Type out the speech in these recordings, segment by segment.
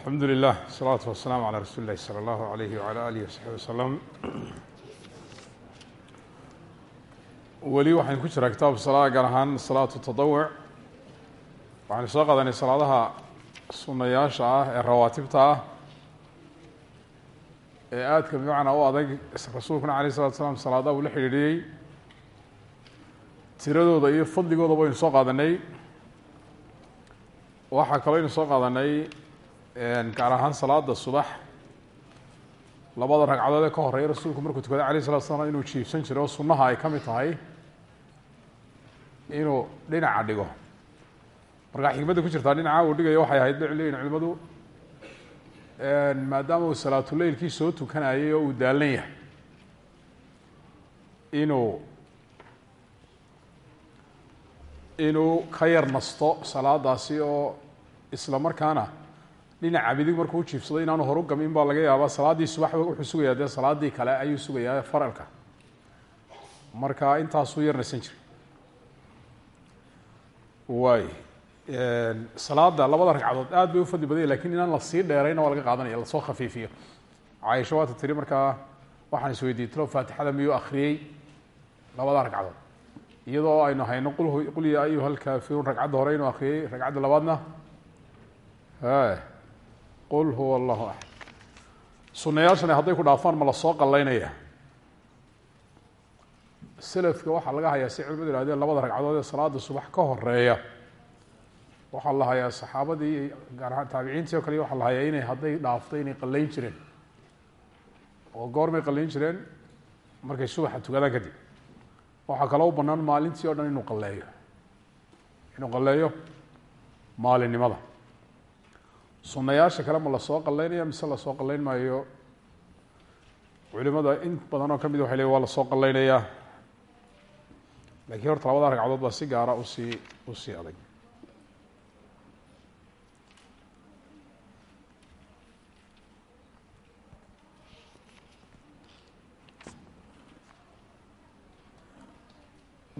alxamdu lilah wasalaatu wasalaamu calaa rasuuli illahi sala allahu alayhi wala alihi wasaxbi wasalam weli waxaynu ku jiraa kitaabka salaada gaar ahaan salaatu tadawuc waxaynu soo qadanay salaadaha sunayaasha ah ee rawaatibta ah ee aadka bimacnaa u adag. Rasuulkuna alayh salatu slam salaadaha uu la xidhiidhiyey. Tiradooda iyo fadligooda baynu soo qaadanay. Waxaa kaloo aynu soo qaadanay gaar ahaan salaada subax labada ragcadood ee ka horreeya rasuulku markuu tukaday alayh salatu slam inuu jiibsan jiray oo sunnaha ay ka mid tahay inuu dhinaca dhigo. Markaa xikmadda ku jirtaa dhinaca uu dhigayo waxay ahayd bay leyihin culimadu maadaama uu salaatuleylkii soo tukanayay oo uu daalan yahay inuu inuu ka yar nasto salaadaasi oo isla markaana dhinaca midig markuu ujiibsado inaanu horu gamin baa laga yaabaa. Salaaddii subax wuxuu sugayaa dee salaaddii kale ayuu sugayaa faralka. Marka intaasuu yar jiray. Waay salaada labada ragcadood aad bay ufadli badanya laakiin inaan la sii dheerayna waa laga qaadanaya la soo khafiifiyo. Caaisha waata tiri markaa waxaan isweydiiyey faatixada miyuu akriyey labada ragcadood. Iyadoo aynu hayno qul qul ya ayuha alkaafiruun ragcadda hore inuu akriyey ragcadda labaadna qul huwa allahu axad sunayaashani hadday ku dhaafaan ma la soo qalaynaya selafka waxaa laga hayaa si culimadu ihahdeen labada ragcadood ee salaada subax ka horreeya waxaa la hayaa saxaabadii gaar ahaan taabiciintii o kale waxaa la hayaa inay hadday dhaafto inay qalayn jireen. Oo goormay qalayn jireen markay subaxa tukadaan kadib. Waxaa kaloo u banaan maalintii o dhan inuu qaleeyo inuu qaleeyo maalinimada sunayaasha kale ma lasoo qaleynaya mise lasoo qaleyn maayo culimada in badan oo ka mid waxay leeyin waa lasoo qaleynayaa lakiin horta labada ragcadood baa si gaara usii usii adag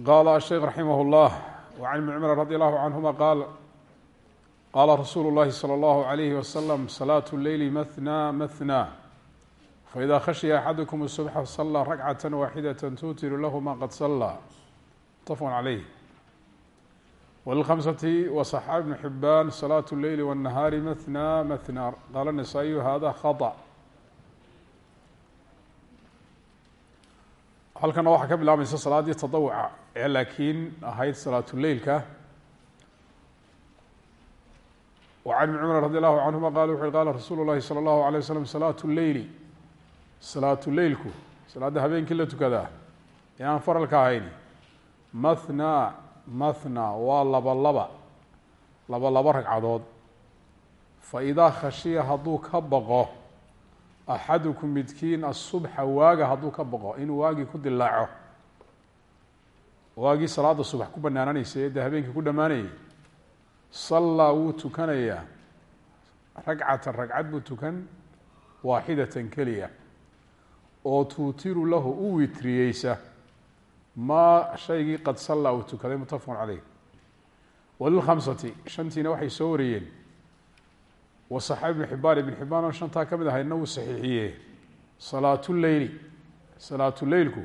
qala الsheikh raximah اllah وعn ibn cmr radi allahu canهuma qaal qala rasuulu اllahi slى اllahu عalayhi waslm salaaة اleyli maثnى maثnى faإida khashya axadukum الصubxa salى rakcaة waaxidaة tuutiru lahu ma qad salى mutafq عalayh wlilkhamsati waصaxa ibn xibaan salaaة اleyli wالnahaari maثnى maثnى qaala النasaaئiyu hada khaطأ halkana waxaa ka bilaabmaysa salaaddii tadawuca ee laakiin ahayd salaatuleilka can ibni cumar radi allahu canhuma qala wuxu uhi qala rasuulu llahi salى allahu alay waslam salaatu leyli salaatuleilku salaadda habeenkii la tukadaa inaan faralka ahayn mathna mathna waa laba laba laba laba ragcadood fa idaa khashiya hadduu ka baqo axadukum midkiin asubxa waaga hadduu ka baqo inuu waagii ku dilaaco waagii salaada subax ku banaananaysay ee habeenkii ku dhammaanayay sallaa wuu tukanayaa. Ragcatan ragcad buu tukan waaxidatan keliya. Oo tuutiru lahu u witriyeysa. Maa shaygii qad sallaa uu tukaday muttafaqun caleyh walilkhamsati shantiina waxay soo wariyeen. Wasaxa ibnu xibaan ibn xibaan oo shantaa ka mid ahayna wuu saxiixiye salaatuleyli salaatuleilku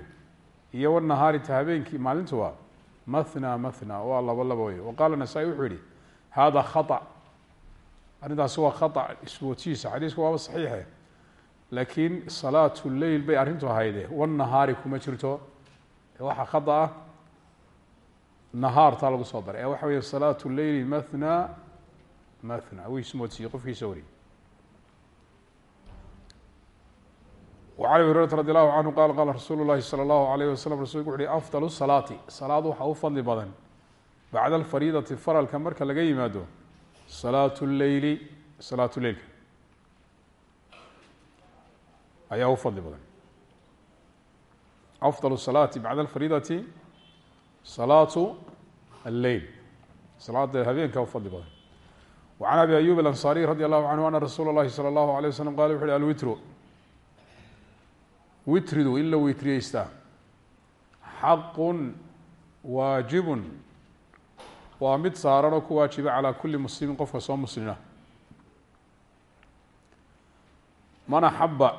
iyo wanahaari ta habeenkii maalintuwa mathna mathna waa laba laba wey wa qaala nasaa-i wuxuu yihi hada khaطأ arrintaasi waa khaطأ isbootiisa xadiisku waaba saxiixe laakiin salaatu leyl bay arrintu ahayde wanahaari kuma jirto waxaa khata ah nahaartaa lagu soo daray ee waxa wey salaatu leyli mathna mathna wuu ismoodsiiyey qofkiisa wari وعn abi hurayrata radi allahu canhu qala qala rasuulu llahi salى اllahu alayh waslm rasulku wuxu uhi afdal salaati salaad waxaa u fadli badan bacda alfariidati faralka marka laga yimaado salaatu leyli salaatu leilka ayaa u fadli badan afdal salaati bacda alfariidati salaatu alleyl salaada habeenka u fadli badan وعn abi ayub alanصariي radi allahu canhu ana rasuula اllahi salى اllahu alيه waslm qala wuxu uhi alwitru witridu in la witriyeystaa xaqun waajibun waa mid saaran oo ku waajiba calaa kulli muslimin qofka soo muslina man axaba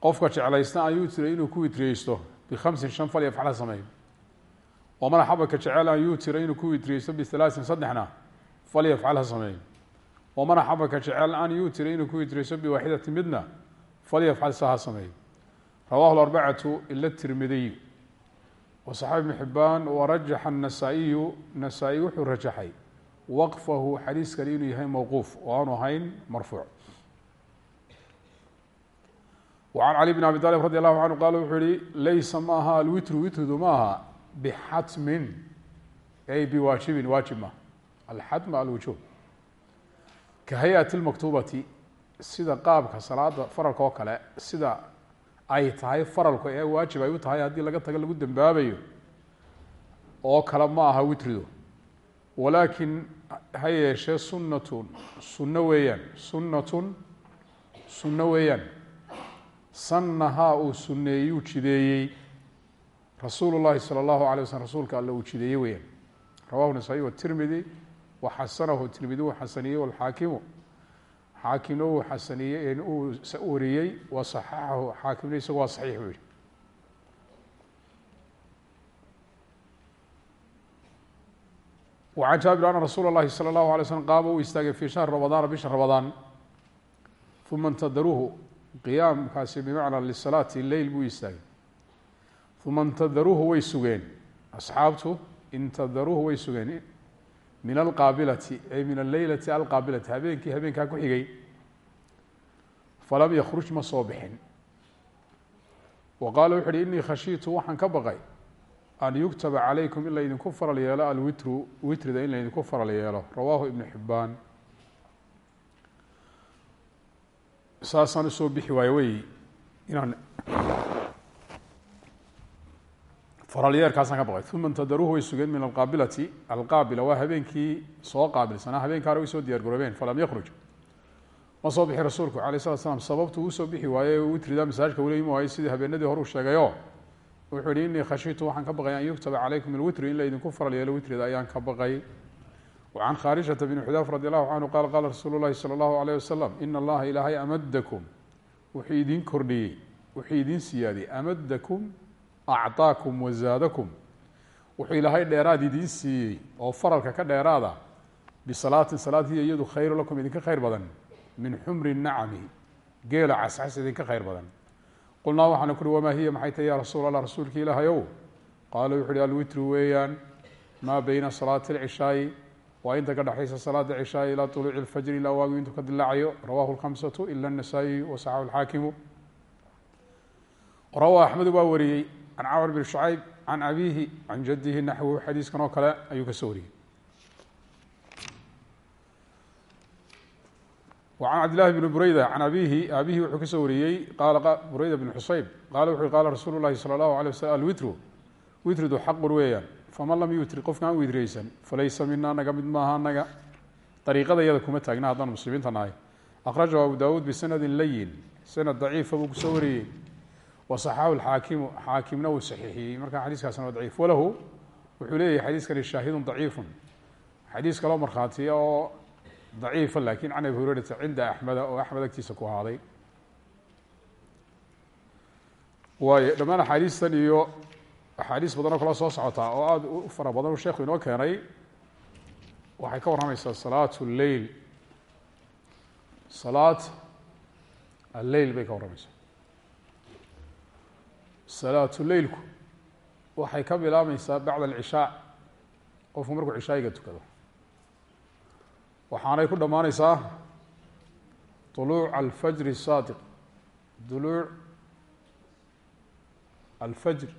qofka jeclaysta an yutira inuu ku witriyeysto bikhamsin shan fal yafcala sameeyo waman axaba ka jecel an yutira inuu ku witriyeysto bihalaasin saddexna fal yafcal ha sameeyo waman axaba ka jecel an yutira inuu ku witriyeysto midna fal yafcal sa ha sameeyo rawahu wasaxabi ibn xibaan warajaxa nasaa-iyu nasaa-i wuxuu rajaxay waqfahu xadiiskani inuu yahay mowquuf oo aanu ahayn marfuuc. Wacan cali bn abi talib radi allahu canhu qaala wuxuu yihi laysa ma aha alwitru witridu ma aha bixatmin ay biwaajibin waajib ma alxatm alwujuub. Ka hay'ati lmaktubati sida qaabka salaada faralka oo kale sida ay tahay faralku ee waajib ay u tahay haddii laga tago lagu dembaabayo oo kale ma aha witridu walaakin ha yeeshee sunnatun sunno weeyaan sunnatun sunno weeyaan. Sannahaa uu sunneeyuu jideeyey. Rasuulu llahi salى اllahu alay waslm rasuulka alle uu jideeyey weeyaan. Rawahu nasaa-iy watirmidi waxasanahu tirmidi uu xasaniyey walxaakimu xaakimna uu xasaniyey uu wariyey wasaxaxahu xaakimna isagu waa saxiix buu yihi wacan jaabir ana rasuula اllahi salى اllahu alay slm qaama uu istaagay fii shahri ramadaana bisha ramadaan uma intadaruuhu qiyaamkaasi bimacnaa lisalaati leyl buu istaagay uma intadaruuhu way sugeen asxaabtu intadaruuhu way sugeen min alqaabilati ay min alleylati alqaabilati. Habeenkii habeenkaa ku xigay falam yakruj ma soo bixin. Wa qaala wuxu uhi inii khashiitu waxaan ka baqay an yuktaba calaykum in laydinku faral yeelo alwitru witrida in laydinku faral yeelo. Rawaahu ibnu xibaan saasaan u soo bixi waayo wey inaan faralyeerkaasaan ka baqay uma intadaruuhu way sugeen min alqaabilati. Alqaabila waa habeenkii soo qaabilsanaa. Habeenkaana way soo diyaar garoobeen falam yakruj ma soo bixi rasuulku alay slat slam sababtu uu soo bixi waaye witrida masaajka weli ima waayo sidii habeenadii hore uu sheegayo. Wuxuu yihi inii khashiitu ka baqay an yuktaba calaykum ilwitru in laydinku faral yeelo witrida ayaan ka baqay. Wacan khaarijata bn xudaaf radi allahu canhu qaala qaala rasuulu llahi sala allahu alayh wasalam ina allaha ilaahay amadakum wuxuu idin kordhiyey. Wuxuu idin siyaadiyey. Amadakum acطaakum wazaadakum wuxuu ilaahay dheeraad idiin siiyey oo faralka ka dheeraada bisalaatin salaad hiya iyadu khayru lakum idinka khayr badan min xumri nacami geela cascas idinka khayr badan qulnaa waxaana kuhi wamaa hiya maxay tahy ya rasuul allah rasuulka ilaahayow qaala wuxu uhi alwitru weeyaan maa beyna salaati alcishaai waa inta ka dhexaysa salaada cishaai ilaa طuluuci اlfajri ilaa waagu intuu ka dilaacayo rawahu اlkhamsatu ila الnasaa-i wasaxahu اlxaakimu rawa axmedu baa wariyey can camr bn shucayb can abihi can jadihi naxwu xadiiskan oo kale ayuu ka soo wariyey وعن cبد للh بن برyدة عن أbيه aabihii wuxuu ka soo wariyey qala برyدة بن xusayb qala wuxu qala rasuul الlahi slى الlaه عليه وsلم alwitru witridu xaqun weeyaan faman lam yutri qofka aan witriyeysan falaysa mina naga mid maaha naga dariiqada iyada kuma taagna haddaan muslimiinta nahay أkhrajahu abu dawuud bisanadi layin sanad daciifa buu kusoo wariyey waصaxaxu xaakimu xaakimna uu saxiixiyey marka xadiiskaasna waa daciif. Walahu wuxuu leeyahay xadiiskani shaahidun daciifu xadiis kaloo markhaatiya oo daciifa laakiin can abi hurayrata cinda axmeda oo axmed agtiisa ku ahaaday waayo dhammaan axaadiistan iyo axaadiis badanoo kala soo socotaa oo aada u fara badan u sheekhu inoo keenay waxay ka warramaysaa salaat lleil salaat alleil bay ka warramaysaa salaatu leilku waxay ka bilaabmaysaa bacda alcishaa qofku markuu cishaayiga tukado waxaanay ku dhammaaneysaa طuluuc alfajr الsaadiq duluuc alfajr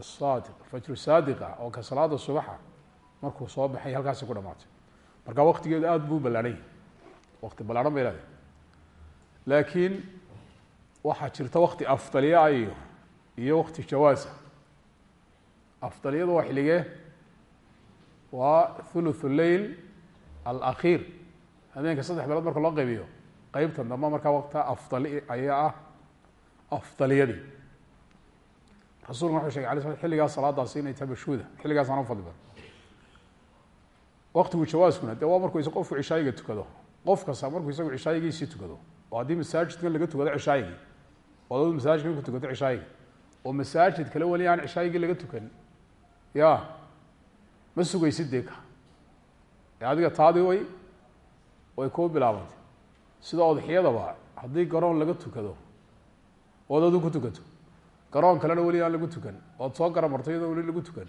الsaadiq fajru saadiqa oo ka salaada subaxa markuu soo baxay halkaasay ku dhamaatay marka waktigeedu aada buu ballaadhan yahy wakti ballaadhan bay leedahay laakiin waxaa jirta wakti afdaliya ah iyo wakti jawaasa afdaliyadu waa xilligee waa thuluth lleil alakhiir. Habeenka saddex beelood marka loo qaybiyo qeybta dambe markaa waqta afdali ayaa ah afdaliyadii rasulkuna wuxuu shegay ala xilligaas salaadaasi inay tahay mashhuuda xilligaasaan u fadli badan waktigu jawaaskuna dee waa markuu qofku cishaayiga tukado. Qof kasta markuu isagu cishaayigiisii tukado oo haddii masaajidkan laga tukado cishaayigii oo adadu masaajidkan ku tukato cishaayigi oo masaajid kale weli aan cishaayigii laga tukan. Ya ma sugaysid dee ka. Ee adiga taadii way way kuu bilaabantay. Sida odxiyadaba haddii garoon laga tukado ood adu ku tukato. Garoon kalena weli aan lagu tukan. Ood soo garamarto iyadoo weli lagu tukan.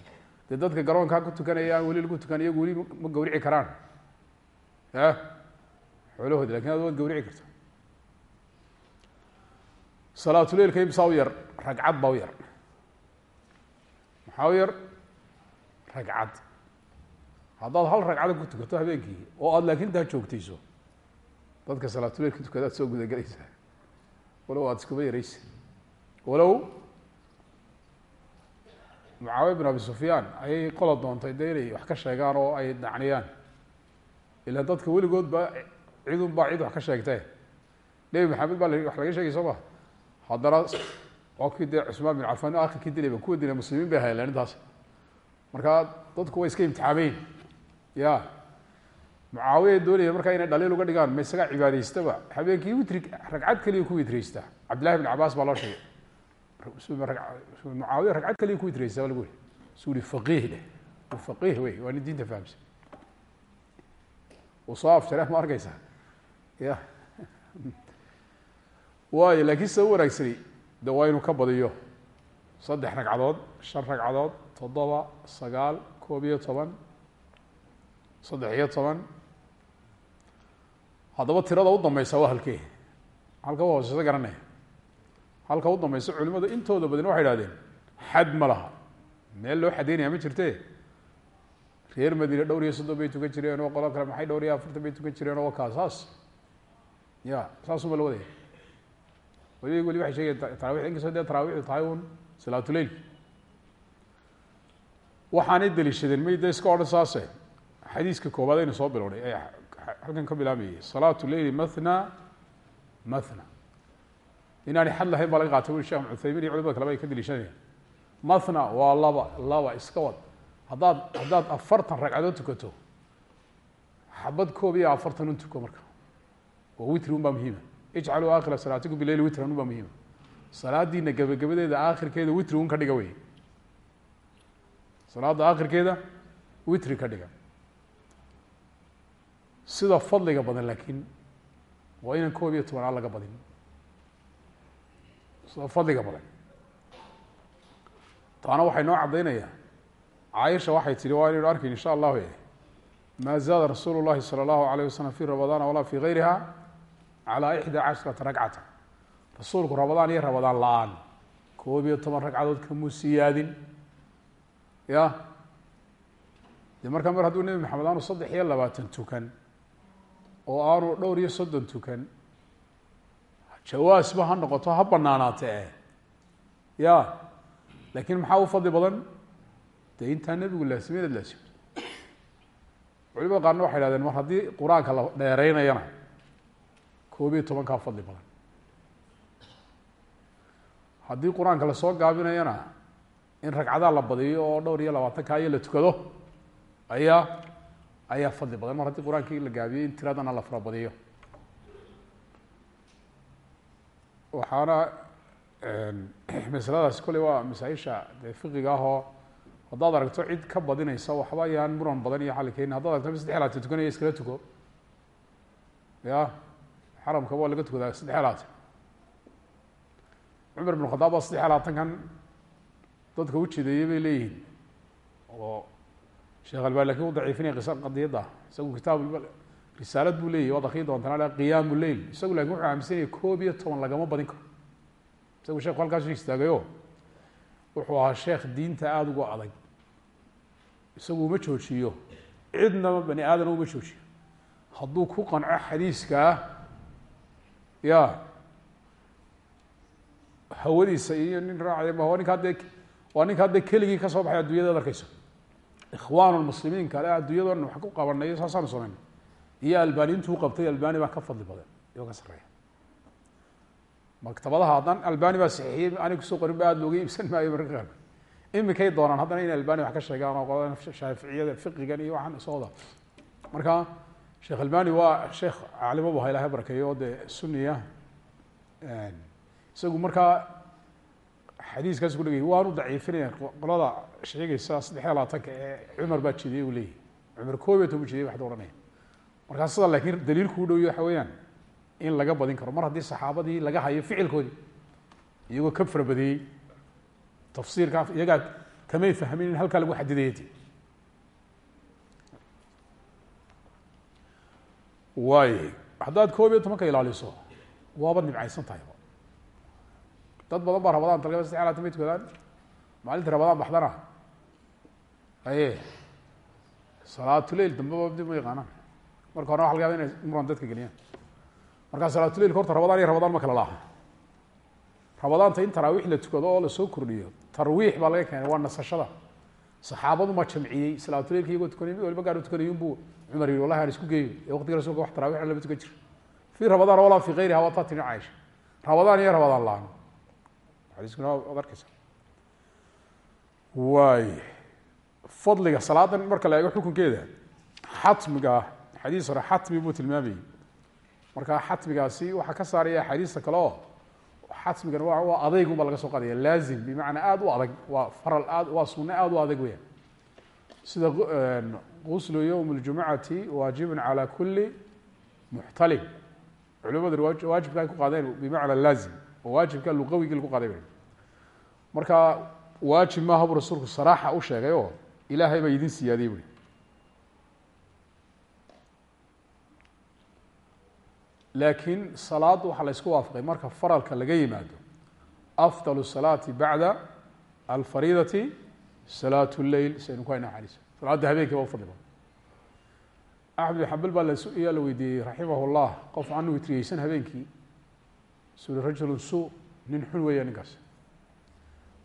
Dee dadka garoonkaa ku tukanaya aan weli lagu tukan iyagu weli ma gawrici karaan. Ya xoolahoodi laakiin ad waad gawrici karta salaatuleilka imsaa u yar ragcad baa u yar. Maxaa u yar? Ragcad. Haddaad hal ragcada ku tukato habeenkii oo aada laakin taa joogtayso dadka salaatuleilka tukadaad soo gudagelaysaa. Walow aada iskuba yaraysa walow mucaawiya bin abi sufyaan ayay qola doontay dee inay wax ka sheegaan oo ay dacniyaan. Ilaan dadka weligood ba cidun baa cid wax ka sheegtee nebi maxamed baa wax laga sheegay soo ma haddana kii dee cusmaan bin cafaan akhirkii dilayba kuwa dilay muslimiin bay hayleen intaas. Markaa dadku way iska imtixaameyn ya. Mucaawiya doonaya markaa inay dhaliil uga dhigaan ma isagaa cibaadaystaba habeenkii witri ragcad keliya ku witraysta. Cabdillahi bin cabaas baa loo sheegay. Mucaawiya ragcad keliya ku witraysta ba lagu uri su uri faqiih u faqiih wey waa nin diinta fahamsan soo afjare ma arkeysaa ya waayo laakiin sida u wanaagsani de waa inuu ka badiyo. Saddex ragcadood shan ragcadood toddoba sagaal koob iyo toban saddex iyo toban. Haddaba tirada u dambeysa waa halkee. Halka u hooseysa garanaya halka u dambeysa culimadu intooda badan waxay ihahdeen xad ma laha. Meel loo xadeynaya ma jirte. Reer madiine dhowr iyo soddon bay tukan jireen oo qolo kale maxay dhowr iyo afartan bay tukan jireen oo kaa saas. Ya saasuma la wadaya weli weli waxay sheegayen tarawix inkastoo dee tarawixdu tahay un salaatuleil waxaanay daliishadeen may de iska odhan saase? Xadiiska koowaad aynu soo bilownay ee halkan ka bilaabayay salaatu leili mathna mathna. Inaanay xad lahayn baa laga qaatay iyo culimada kaleba ay ka daliishanayaan mathna waa laba laba iska wad. Haddaad haddaad afartan ragcadood tukato xabad koob afartan un marka. Waa witri un baa muhiima ijcaluu aakhira salaatikum bileyli witran un baa muhiima salaadiina gebagabadeeda aakhirkeeda witri un ka dhiga wey salaada aakhirkeeda witri ka dhiga sida fadliga badan laakiin waa inaan koob iyo tobanaa laga badin sida fadliga badan taana waxay noo caddaynaya caaisha waxay tihi waa inaynu arkayn insha allahu e maa zaada rasuulu llahi salى allahu alayh wasalam fi ramadaana walaa fi gayriha calaa ixdaa cashrata ragcata rasuulku ramadaan iyo ramadaan la'aan koob iyo toban ragcadood kamuu siyaadin ya de markaa mar hadduu nebi maxamed aanu saddex iyo labaatan tukan oo aanu dhowr iyo soddon tukan jawaasba ha noqoto ha banaanaate eh ya laakiin maxaa u fadli badan dee intaa nebigu laasimay inaad laasimto culimada qaarna waxay hahdeen mar haddii qur'aanka la dheereynayana koob iyo tobankaa fadli badan. Haddii qur'aanka la soo gaabinayana in ragcadaa la badiyo oo dhowr iyo labaatanka iyo la tukado ayaa ayaa fadli badan. Mar haddii qur'aankii la gaabiyey in tiradana la farabadiyo. Waxaana masaladaasi kolley waa masaa-isha dee fiqiga ah oo haddaad aragto cid ka badinaysa waxba ayaan muran badan iyo xalli keenin haddaad aragto saddex laatan tukanaya iskala tuko. Ya xaramka waa laga tukadaa saddex laatan cumar ibn khadaab baa saddex labaatankan dadka u jideeyey bay leeyihiin. Oo sheekh albani laakiin u daciifinaya qisa qadiyadda isagu kitaab risaalad buu leeyahy waad akrii doontaan a qiyaamu leil isagu laakiin wuxuu aaminsanaya koob iyo toban lagama badin karo. Isagu sheekhu halkaasu istaagayo wuxuu ahaa sheekh diinta aada uga adag. Isagu uma joojiyo. Cidnaba bani aadana uma joojiyo. Hadduu ku qanco xadiiskaa ya hawadiisa iyo nin raacay waa ninkaa dee waa ninkaa dee keligii ka soo baxay addunyada ad arkeyso ikhwaan lmuslimiin kale addunyado dhan wax ku qabanay saasaanu sameyn iyo albani intuu qabtay albani baa ka fadli badan iyo ka sareeya maktabadaha haddaan albani baa saxiixiyey ani ku soo qorin ba aada looga iibsan maayo marka qaar. Imikay doonaan haddana in albani wax ka sheegaan oo qolada shaaficiyada fiqigan iyo waxaan isooda marka sheekh albani waa sheekh caalimo bu ha ilahay barakeeyo oo dee suniya isagu markaa xadiiskaas ku dhegay waanu daciifinaya qolada sheegaysa saddex iyo labaatanka ee cumar baa jidiyey u leeyahy cumar koob iyo toban jidiyay waxda ohanaya markaa laakiin daliilku u dhowyo waxa in laga badin karo. Mar haddii saxaabadii laga hayo ficilkoodii iyagoo ka farabadeeyey tafsiirkaa iyagaa kamay fahmin in lagu xadidayati waay haddaad koob iyo tobanka ilaaliso waaba nimcaysan tahay dad badan baa rabadaan talgaba saddex laatan may tukadaan maalinta rabadaan baxdana. Aye salaatuleil dambeba dib ma yaqaanaan. Marka hore waxa laga yaba inay muran dadka geliyaan. Markaa salaatuleilka horta rabadaan iyo rabadaan ma kala laha. Rabadaanta in taraawiix la tukado oo la soo kordhiyo. Tarwiix baa laga keenay waa nasashada saxaabadu ma jamciyey salaatuleilka iyagoo tukanay mid waliba gaar u tukanay unbuu cumar yihi wallahi aan isku geeyo ee waqtiga rasulka wax tarawixna lama tukan jiro fii rabadaan walaa fi gayriha waa taa tini caisha rabadaan iyo rabadaan laan xadiiskuna waad arkeysa waay. Fadliga salaadan marka la eego xukunkeeda xatmiga xadiis hore xatmi buu tilmaamayey markaa xatmigaasi waxaa ka saaraya axaadiista kale oo xatmigan wa waa adaygun baa laga soo qaadaya. Laazim bimacnaa aada u adag waa faral aad waa sunne aada u adag weya sida guslu yowm اljumucati waajibun calى kuli muxtalim. Culimadu waajibka ay ku qaadeen bimacna laazim oo waajibka luqawigii lagu qaaday ba marka waajib maaha buu rasuulku saraaxa u sheegay oo ilaahay baa idin siyaadiyey bui laakiin salaad waxaa la ysku waafaqay marka faralka laga yimaado afdal salaati bacda alfariidati salaat leyl saynu ku hayna salaada habeenkii ba ufadli badan axmed xambal baa layaa la weydiiyey raximah llah qof aan witriyeysan habeenkii suri rajulun suu nin xun weeya ninkaas.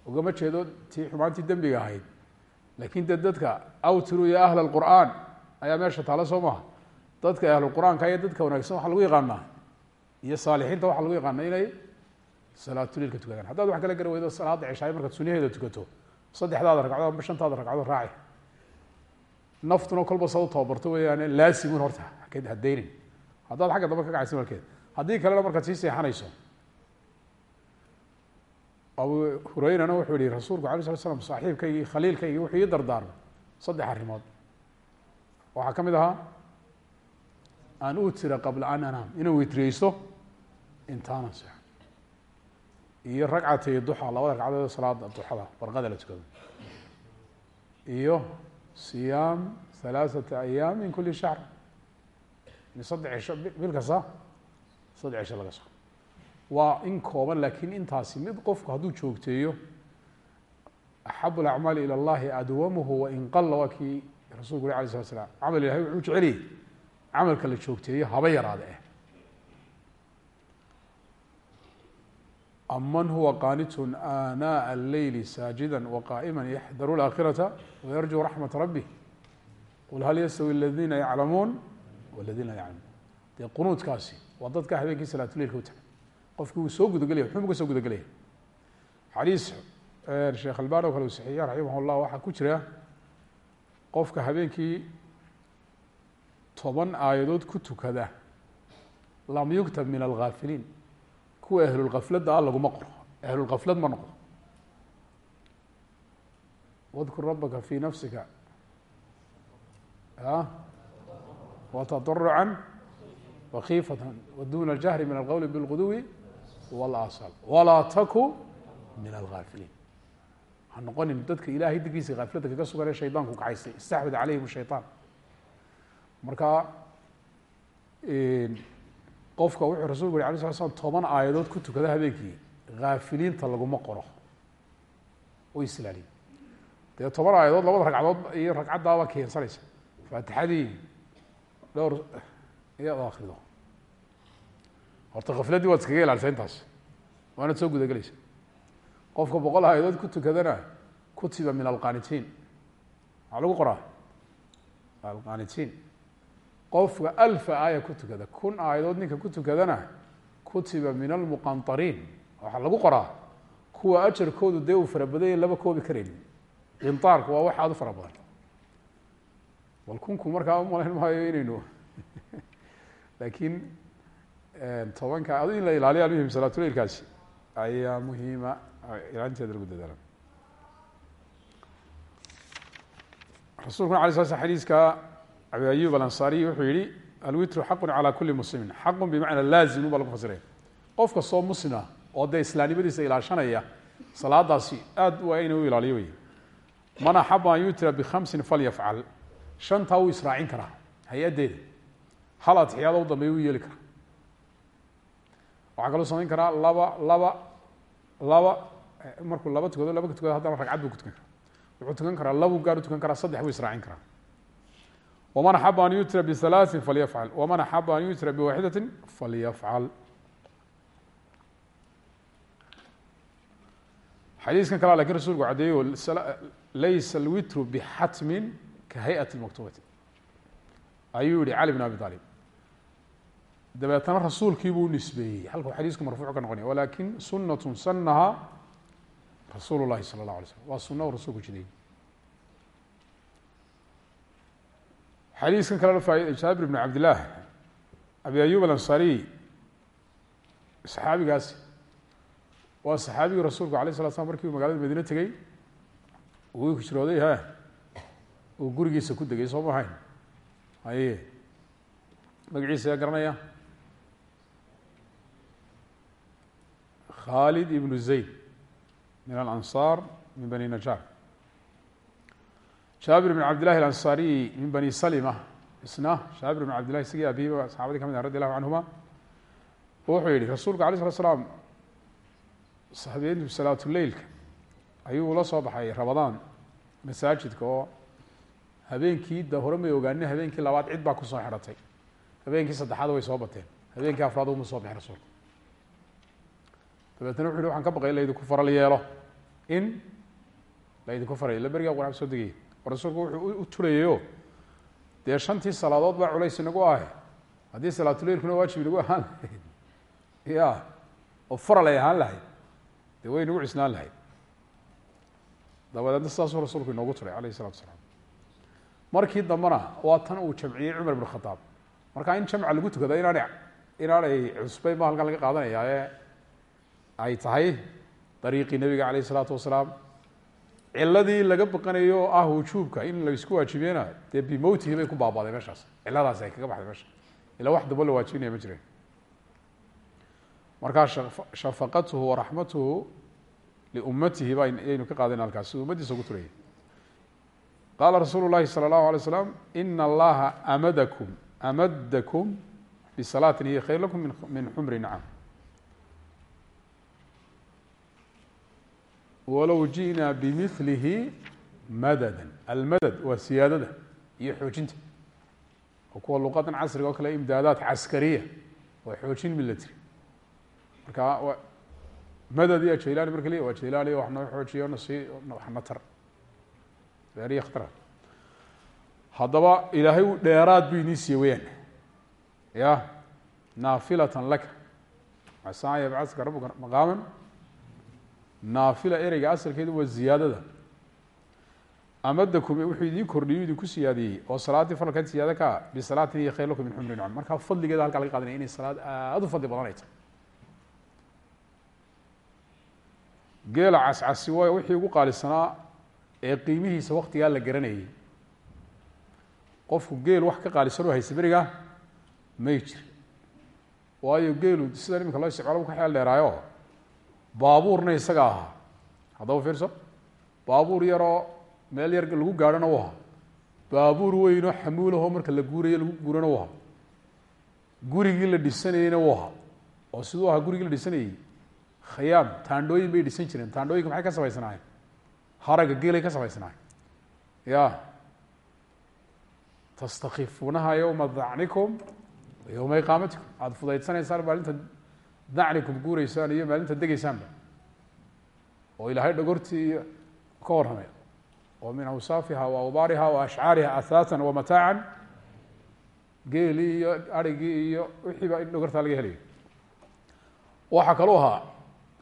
Ugama jeedo tii xumaantii dembiga ahayd. Laakiin de dadka awtiruu ya ahla alqur'aan ayaa meesha taala soo maaha dadka ahlulqur-aanka iyo dadka wanaagsan waxaa lagu yaqaanaa iyo saalixiinta waxaa lagu yaqaana inay salaatuleilka tukadaan haddaad wax kala gara weydo salaada ceshaay markaad sunyaheeda tukato saddexdaada ragcadood amba shantaada ragcadood raaci. Naftuna kolba sad u tababarto weeyaane laasimun horta haked hadaynin haddaad xagga dambe ka kacaysa markeed haddii kalena markaad sii seexanayso. Abu hureyrana wuxuu yihi rasuulku alay slat slam saaxiibkaygii khaliilkaygii wuxuu ii dardaarmay saddex arrimood. Waxaa ka mid ahaa an utira qabla an anaam inuu witriyeysto intaanan seexan iyo ragcatay duxa labada ragcadood salaada duxada barqada la tukado iyo siyaam halaaثata ayaam min kuli shahr in saddex cisho bil kasta saddex cisho laga soo waa in kooban laakiin intaasi mid qofku hadduu joogteeyo axab اlacmaali ilى اllahi adwamuhu wain qala waa kii rasulku uri alay slat slam camal ilahay wuxuu jeceliyey camalka la joogteeyo haba yaraade eh aman huwa qaanitun aanaa alleyli saajida waqaa'ima yaxdaru اlaakhirata wayarjuu raxmata rabbi qul hal yastawi aladiina yaclamuun waladiina la yaclamuun dee qunuudkaasi waa dadka habeenkii salaatuleilka u taga qofkii wuu soo gudagelaya muxuu ka soo gudagelaya xadiis sheekh albani o kale u saxiiya raximah waxaa ku jira qofka habeenkii toban aayadood ku tukada lam yuktab min algaafiliin kuwa ahlulkafladda a laguma qoro. Ahlulkaflad ma noqdo. Wadkur rabaka fi nafsika. A watadarucan wakiifatan waduna aljahri min alqowli bilguduwi wاlasal walaa taku min algaafiliin ha noqonin dadka ilahay digriisa kaafladda kaga sugan ee shaydaanku kacaystay istaxwid calayhim shayطaan marka qofka wuxuu rasulku yuri sala slam toban aayadood ku tukada habeenkii haafiliinta laguma qoro. O islaaliy dee toban aayadood labada ragcadood iyo ragcaddaaba keensanaysa. Faatixadii dhowr iyaad akrido horta kafladdii waad iskaga ilaalisa intaas. Waanad soo gudagelaysa. Qofka boqol aayadood ku tukadana kutiba min alqanitiin maxaa lagu qoraa? Alqanitiin qofka alfa aaya ku tukada kun aayadood ninka ku tukadana kutiba min almuqantariin waxaa lagu qoraa kuwa ajarkoodu dee uu fara badanya laba koobi karaynin qintaarku waa wax aada u fara badan. Bal markaa umalayn maayo inaynu laakiin tobanka adu in la ilaaliya muhiim salaatuleilkaasi ayaa muhiima ilaalinteeda lagu dadaala rasulkuna ala sla sl xadiiska abi ayub alansaariy wuxuu yihi alwitru xaqu calى kuli muslimin. Xaqu bimacna laazimu baa lagu fasiraya qof kastoo muslima oo dee islaamnimadiisa ilaashanaya salaadaasi aad waa ina ilaaliyo wey man axaba an yutra bikhamsin falyafcal. Shantaa wuu israacin karaa hay'addeeda. Hal u dambeeya u yeeli karaa. Waxaa kaloo samayn karaa laba laba laba markuu laba tukado laba ka tukado ragcad buu ku tukan karaa. Wuxuu tukan karaa labuu gaar u tukan karaa saddex buu israacin karaa waman axaba an yutra bihalaaثin falyafcal waman axaba an yutra biwaxidati falyafcal xadiiskan kala laakiin rasulku caddeeyo laysa alwitru bixatmin ka hay'ati maktubati ayuu yihi cali bn abi aalib dabeetana rasuulkiibuu nisbeeyey halkuu xadiisku marfuuc ka noqonaya walakin sunat sanaha rasuul lahi sala اllah alay slm waa suna u rasulku jideeyey xadiiskan kale faa jaabir bn cabdillaah abi ayub alansariy saxaabigaasi waa saxaabigii rasuulku alayh slat slam markii uu magalada madiine tegey uu hijrooday ha uu gurigiisa ku degay soo ma ahayn? Haye magaciisa yaa garanaya. Khalid ibnu zayd min alansaar min bani najar jaabir bn cabdillahi alansariy min bani salima. Isna jaabir bn cabdillahi isagii abiiba saxaabadii ka mid ah radi allahu canhuma wuxuu yihi rasuulku alay slat slaam habeentu ayuu ula soo baxay rabadaan masaajidka oo habeenkii da may ogaanin habeenkii labaad cid baa ku soo xidhatay habeenkii saddexaad way soo bateen. Habeenkii afraad uma soo baxay rasuulku. Dabeetna wuxu yhi ka baqay in laydinku faral yeelo. In laydinku faral yeelo berigaa quraan soo degaya rasuulku wuxuu u turayayo dee salaadood baa culays inagu ahe haddii salaatuleilkuna waajib inagu ahaan lahayd ya. Oo faral ay ahaan lahayd de way nagu cisnaan lahayd dabadeedna sidaasuu rasuulku inoogu turay alayh isalatu asalaam markii dambena waa tan uu jamciyey cumar ibn khadaab marka in jamca lagu tukada inaanay inaanay cusbayn ba halkan laga qaadanaya ee ay tahay dariiqii nebiga alayh isalaatu wasalaam ciladii laga baqanayo oo ah wujuubka in laysku waajibiyena dee bimowtihi bay ku baabaaday meeshaas. Ciladaasi ay kaga baxday meesha. Ilaa wax damba la waajibinaya ma jireen markaa shafaqatuhu waraxmatuhu liummatihi ba ayaynu ka qaadayna halkaas. Si ummaddiisa ugu turayay. Qaala rasuulu llahi salى اllahu alay slam ina allaha amadakum amadakum bisalaatin hiya khayr lakum min xumri nacam walow ji'na bimilihi madada almadad waa siyaadada iyo xoojinta. oo kuwa luqadan casriga oo kale imdaadaat caskariya waa xoojin military. Marka madad iyo jailani marka le waa jailani wax noo xoojiyo nasi wax na tar beeriya khatara haddaba ilaahay u dheeraad bu inii siiye weyaan ya naafilatan laka. Casaa an yabcaska rabuka maqaaman naafila ereyga asalkeedu waa ziyaadada. Amadakum wuxuu idiin kordhiyo idinku siyaadiyey. Oo salaaddii faralkeed siyaada ka ah bisalaatin iyo khayr lakum min xumri nicam markaa fadligeeda halkaa laga qadanaya inay salaad aada u fadli badan ay tahay geela cascasi waa wixii ugu qaalisanaa ee qiimihiisa waktigaa la garanayay qofku geel wax ka qaalisan oo haysa beriga may jir. Waayo geelu sida iminka loo isticmaalo ka xeel dheeraayo baabuurna isaga ahaa haddaba fiirso? Baabuur yaroo meel yar lagu gaadhona u ahaa baabuur weynoo xamuulahoo marka la guurayo lagu guurana u ahaa gurigii la dhisanayeyna u ahaa oo siduu ahaa gurigii la dhisanayey khayaam taandhooyin bay dhisan jireen. Taandhooyinka maxay ka samaysanaayeen haragga geelay ka samaysanaayeen ya. Tastakifuunaha yowma dacnikum yowma iqaamatikum aada fudaydsanaysaan maalinta dacnikum guureysaan iyo maalinta degeysaanba oo ilaahay dhogortii iyo ka warramay. Oo min awsaafiha wa awbaariha wa ashcaariha ahaatan wa mataacan. Geelii iyo arigii iyo wixiiba in dhogortaa laga helayo waxaa kaluu ahaa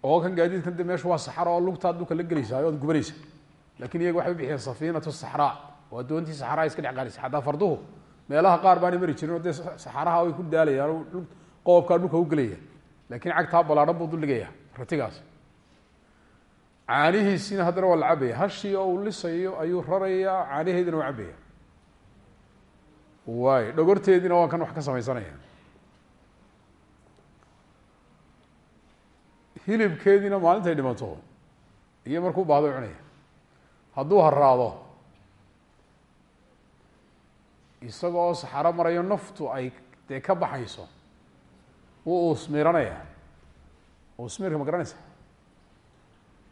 oo kan gaadiidkan de meeshu waa saxra oo lugtaad dhulka la gelaysaa oad gubanaysa laakiin iyaga waxay bixiyeen safiinatu saxraa oo addoontii saxraa iska dhex qaadaysa. Xataa farduhu meelaha qaar baana mari jirin oo dee saxaaraha way ku daalayaan qoobkaa dhulka u gelaya laakiin cagtaa ballaadhan buu duldhigaya ratigaas. Caanihiisiina haddana waa la cabaya hashii oo uu lisayo ayuu rarayaa caanaheedina waa cabaya waay dhogorteediina waa kan wax ka samaysanaya. Hilibkeediina maalintay dhimato iyo markuu baahdo cunaya. Hadduu haraado isagoo saxaro marayo naftu ay dee ka baxayso wuu uusmiiranaya uusmiirka ma garanaysa?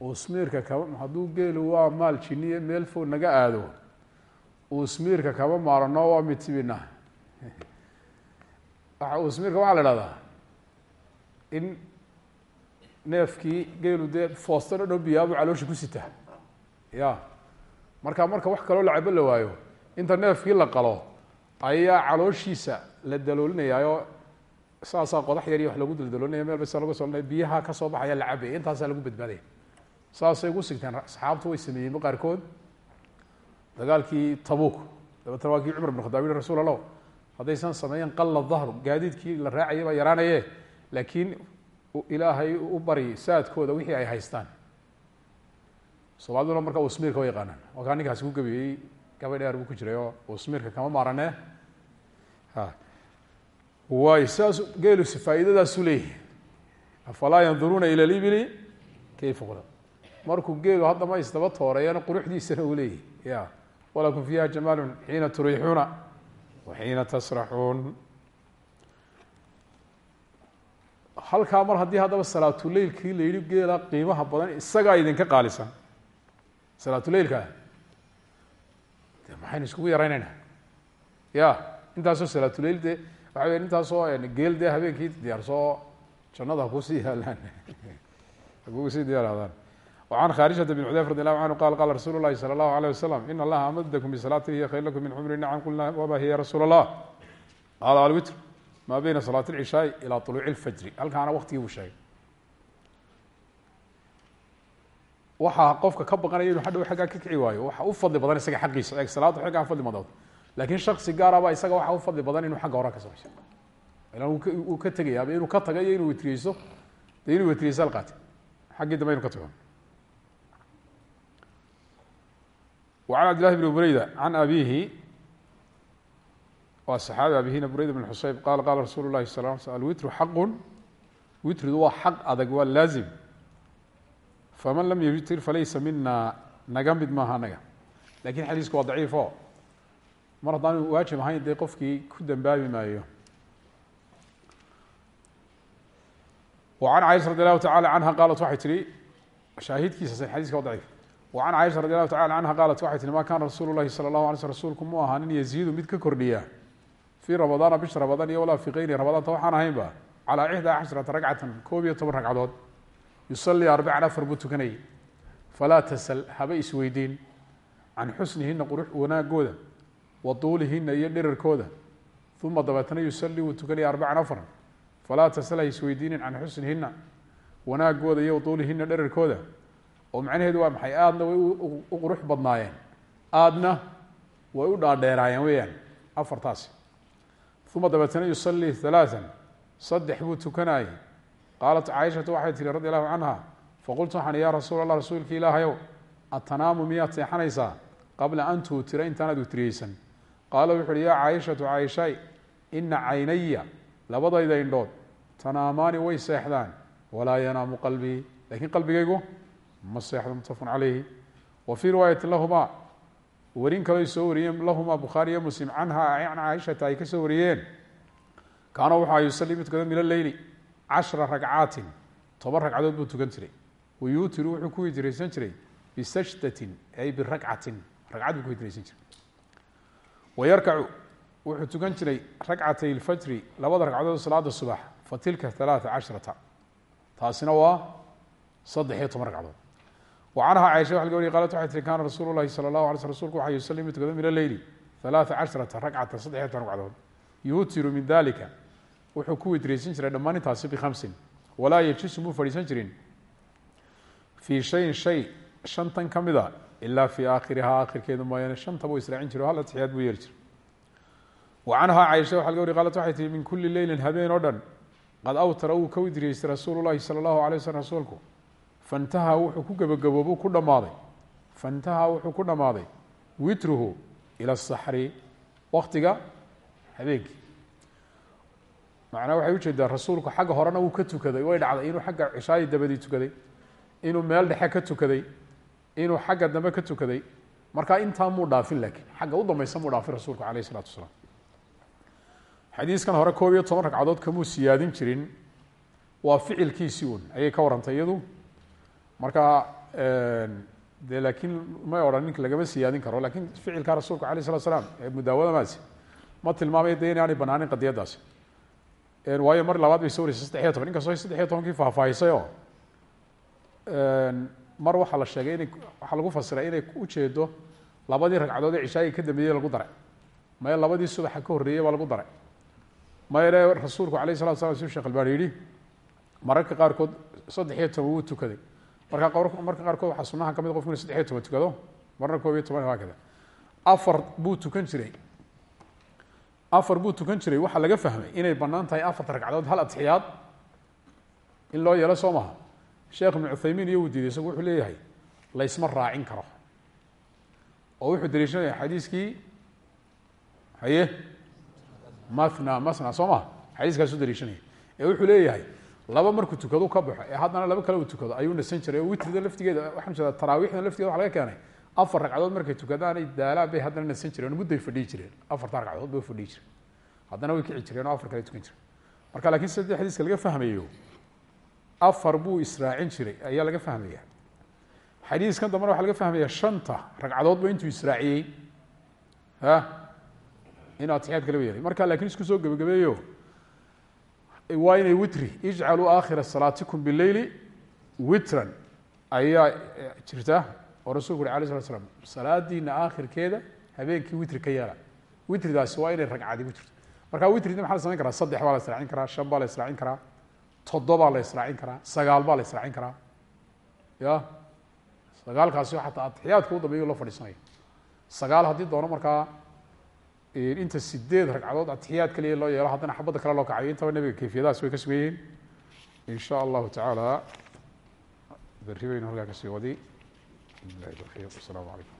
Uusmiirka kama hadduu geelu waa maal jiniye meel fog naga aado uusmiirka kama maarano waa mitibina waa uusmiirka waxaa la ihahdaa in neefkii geelu dee dho biyaabu caloosha ku sita. Ya marka marka wax kaloo la cabo la waayo inta neefkii la qalo ayaa calooshiisa la daloolinayaayo saasaa qodax yar wax lagu daldaloolinaya meel basa laga solinaya biyaha ka soo baxaya la cabaya intaasaa lagu badbaadaya. Saasay ugu sigteen asxaabtu way sameeyeen qaarkood. Dagaalkii tabuuk dabeetana waa cumar bin khadaab yihi rasuul allah haddaysan sameeyan qalla dahru gaadiidkii la raacayay baa yaraanaye laakiin ilaahay u bari saadkooda wixii ay haystaan. Soomaaliduna marka usmiirka wa yaqaanaan. Waa kaa ninkaasi ku gabiyey gabay dheer buu ku jiray oo usmiirka kama maarane waay saas geelu faa'iidadaasu leeyahay. Afalaa ila libili kayfa qula markuu geelu haddama isdaba tooreeyana quruxdiisana uu ya. Walakum fiiha jamaalun xiina turiixuuna wa xiina tasraxuun. Halkaa mar haddii haddaba salaatuleilkii la yihi geela qiimaha badan isagaa idinka qaalisan. Salaatuleilka de maxaynu iskugu yaraynayna ya intaasoo salaatuleil dee waxa weya intaasoo geel dee habeenkii diyaarsoo jannada hakusii yaalaan hakusii diyaaraadaan وعن khاaرجة بن cdيف رضي الله عنه qال qال رsuل الlahi صلى الله عليه وسلم iن الlaha أmdكم بصلاaة hiy khayr لكم min cمr نعم qلna وma hiy رsuل الlah qال الwitr ma beyna صلاaة العشhاء ilى طلوع الفجr halkaana waktigii buu sheegay waxaa qofka ka baqanaya inu hadhow aggaa ka kici waayo waxa u fadli badan isaga xaqiisa eeg salaada xaggaa fadli badan laakiin shaksi gaaraba isaga waxaa u fadli badan inuu agga hore ka sameyso ila uu ka tegaya inuu ka taga inuu wetriyeyso de inuu wetriyeysa la qaate dambe inu ka tago. An cabdillahi bn bureyda an abihi waa saxaabi abihina bureyda bn xuseyb qala qala rasuul lahi sal sl alwitru xaqun witridu waa xaq adag waa laazim. Faman lam yutir falaysa mina naga mid maaha anaga laakiin xadiisku waa mar haddaanu waajib ahayn dee qofkii ku dembaabi maayo وعن caiشha رضي الlahu taعalى عanهa qaalat waxay tihi shaahidkiisa xadiiska waa ضaciif وعن caiشha رضي الlahu taعalى عanهa qaalat waxay tihi ma kana rasuul الlahi salى الlahu alay sl rsulku mu ahaa nin yaziidu mid ka kordhiya fii ramadaana bisha ramadaan iyo walaa fii kayri ramadaanta waxaan ahaynba calىa ixdaa cashrata ragcatan koob iyo toban ragcadood yusalii arbacan afar buu tukanayay falaa tasal haba isweydiin can xusnihina qurux wanaagooda wa tuulihina iyo dhirarkooda uma dabeetna yusalii wuu tukanaya arbacan afar. Falaa tasal ha isweydiinin can xusnihina wanaagooda iyo watuulihina dherarkooda oo macnaheedu waa maxay? Aadna way u qurux badnaayeen. Aadna way u dhaadheeraayeen weeyaan. Afartaasi. Uma dabeetna yusalii halaaan saddex buu tukanayay qaalat caaishatu waxay tihi radi allahu canha faqultu waxaan ya rasuul allah rasuulka ilaahayow atanaamu miyaad seexanaysaa qabla an tuutira intaanaad witriyeysan qaala wuxu uhi yaa caaishatu caaishay ina caynaya labadayda indhood tanaamaani way seexdaan walaa yanaamu qalbii. Lakiin qalbigaygu ma seexdo mutafaqun calayhi. Wa fii riwaayati lahumaa warin kaloy soo wariyeen lahumaa bukhaari iyo muslim canha can caaishata ay ka soo wariyeen kaana waxaa yusalii mid tukada min aleyli cashra ragcaatin toban ragcadood buu tukan jiray. Wayuutiru wuxuu ku witraysan jiray bisajdatin ay biragcatin ragcad buu ku witraysan jiray wayarkacu wuxuu tukan jiray ragcatay lfajri labada ragcadood salaada subax fa tilka halaaa cashrata. Taasina waa saddex iyo toban ragcadood. Wa canha caaisha waa laga wariy qalat waxay tihi kaana rasuulu lahi sala allahu alay sl rsulku waxaa yusalii mid tukada min aleyli halaaa cashrata ragcatan saddex iyo toban ragcadood. Yuutiru min dalika wuxuu ku witraysan jiray dhammaan intaasi bikhamsin walaa yajisu muu ilaa fii aakhirihaa aakhirkeeda mooyaane shantaba u israacin jiro hal atixiyaad buu yeeli jiray wa canhaa caisha waxa laga wari qalat waxay tihi min kuli leylin habeen oo dhan qad awtara uu ka widriyeystay rasuulu sala allahu alay waslm rasuulku faintahaa wuxuu ku gebagaboobu ku dhammaaday faintahaa wuxuu ku dhammaaday witruhu ila asaxri waktiga habeenkii macnaa waxay u jeedaa rasuulku xagga horena wuu ka tukaday way dhacday inuu xagga cishaayi dabadii tukaday inuu meel dhexe ka tukaday inuu xagga dambe ka tukaday. Markaa intaa muu dhaafin laakiin xagga u dambaysa muu dhaafin rasuulku alayh isalatu wasalaam xadiiskan hore koob iyo toban ragcadood kamuu siyaadin jirin. Waa ficilkiisii un ayay ka warantay iyadu. Marka de laakiin may odhan lagama siyaadin karo laakiin ficilka rasuulka alayh salatu salaam ee mudaawadamaasi ma tilmaamay de inaanay banaanin qadiyadaasi. Waayo mar labaad bay soo warisay saddex iyo toban. Inkastoo saddex iyo tobankii faahfaahisay oo mar waxaa la sheegay inay waxaa lagu fasiray inay ujeedo labadii ragcadood ee cishaayi ka dambeeyey lagu daray. Maya labadii subaxa ka horreeyey baa lagu daray. Mayre rasuulku alayh salatu slam su shekh albaan yihi mararka qaarkood saddex iyo toban wuu tukaday. Markaa marka qaarkood waxaa sunaha ka mid qofku inu saddex iyo toban tukado marna koob iyo toban haakada afar buu tukan jiray. Afar buu tukan jiray. Waxaa laga fahmay inay bannaan tahay afarta ragcadood hal atixiyaad in loo yeelo soo maha sheekh ibnu cuthaymiin iyo uu diiday isagu wuxuu leeyahay laysma raacin karo. Oo wuxuu daliishanaya xadiiskii haye mathna masna soo maha xadiiskaasu daliishanaya ee wuxuu leeyahay laba markuu tukado ka baxo ee haddana laba kale uu tukado ayuu nasan jiray. Oo witrida laftigeeda waxaan jeeda taraawiixda laftigeeda waxa laga keenay afar ragcadood markay tukadaanay daalaan bay haddana nasan jireen mudday fadhiyi jireen. Afarta ragcadood bay fadhiyi jireen. Haddana way kici jireen afar kale tukan jireen. Marka lakiin sida xadiiska laga fahmayo afar buu israacin jiray ayaa laga fahmaya xadiiskan dambena waxa laga fahmaya shanta ragcadoodba intuu israaciyey a inuu atixiyaad kala yeelay. Marka lakiin isku soo gebagabeeyo waa inay witri ijcaluu aakhira salaatikum bileyli witran ayaa jirta oo rasulku uri alay slat slam salaadiina aakhirkeeda habeenkii witri ka yeela witridaasi waa inay ragcadi ku marka witrida maxa la samayn karaa? Saddex baa la israacin karaa shan baa la israacin karaa toddobaa la israacin karaa sagaal baa la israacin karaa. Ya? Sagaalkaasi xataa atixiyaadka u dambeeyo loo fadhiisanaya sagaal haddii doono markaa inta sideed ragcadood atixiyaad kaliya loo yeelo haddana xabadda kale loo kacayo. Intaba nebiga kayfiyadaas way ka sugan in sha allahu tacaala berri baynu halkaa ka sii wadi. Bilahi tawfiiq. Wasalaamu calaykum